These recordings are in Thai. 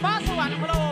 八十万的回来哦。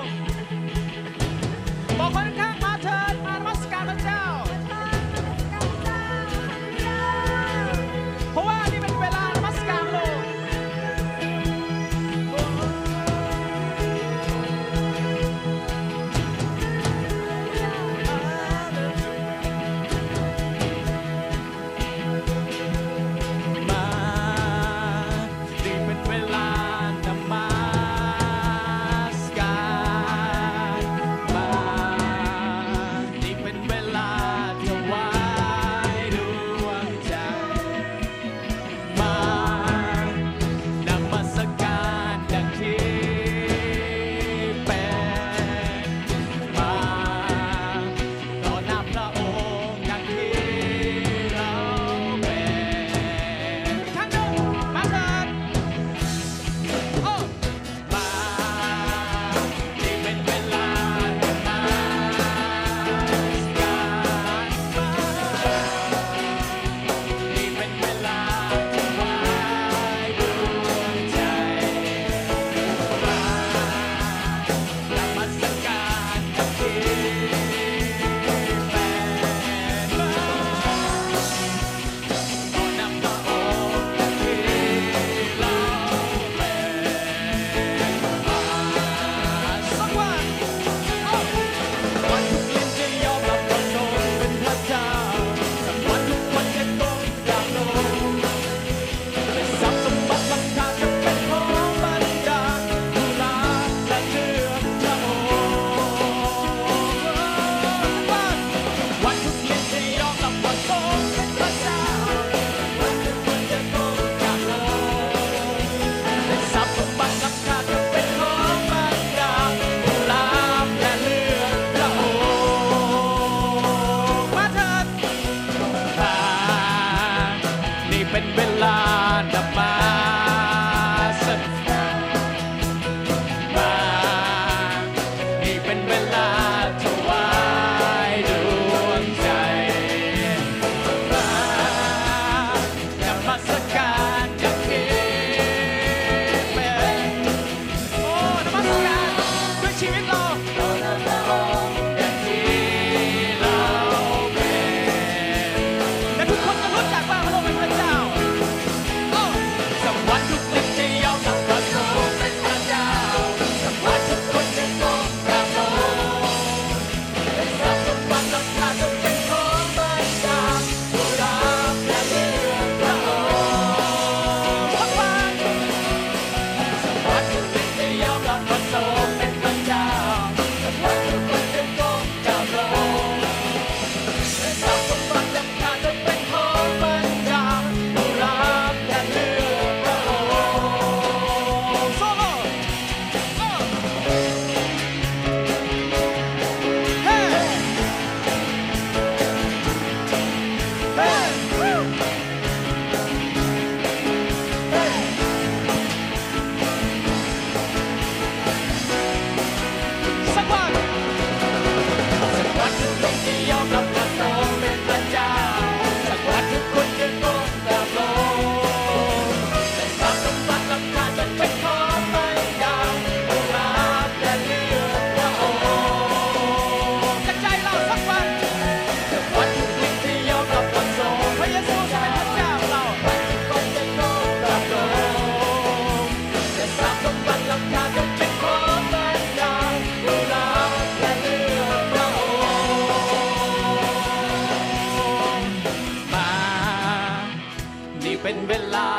เป็นเวลา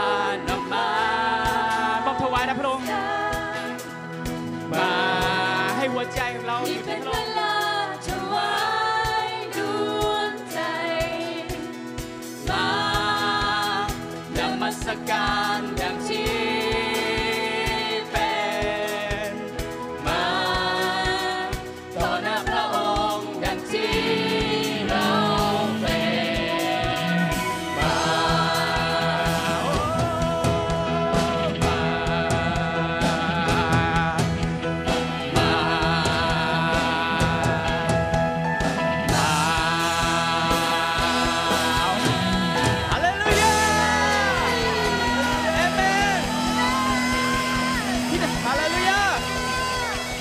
นมาบอกถวายนะพระองค์มาให้หัวใจของเราอยู่ที่พระองค์การ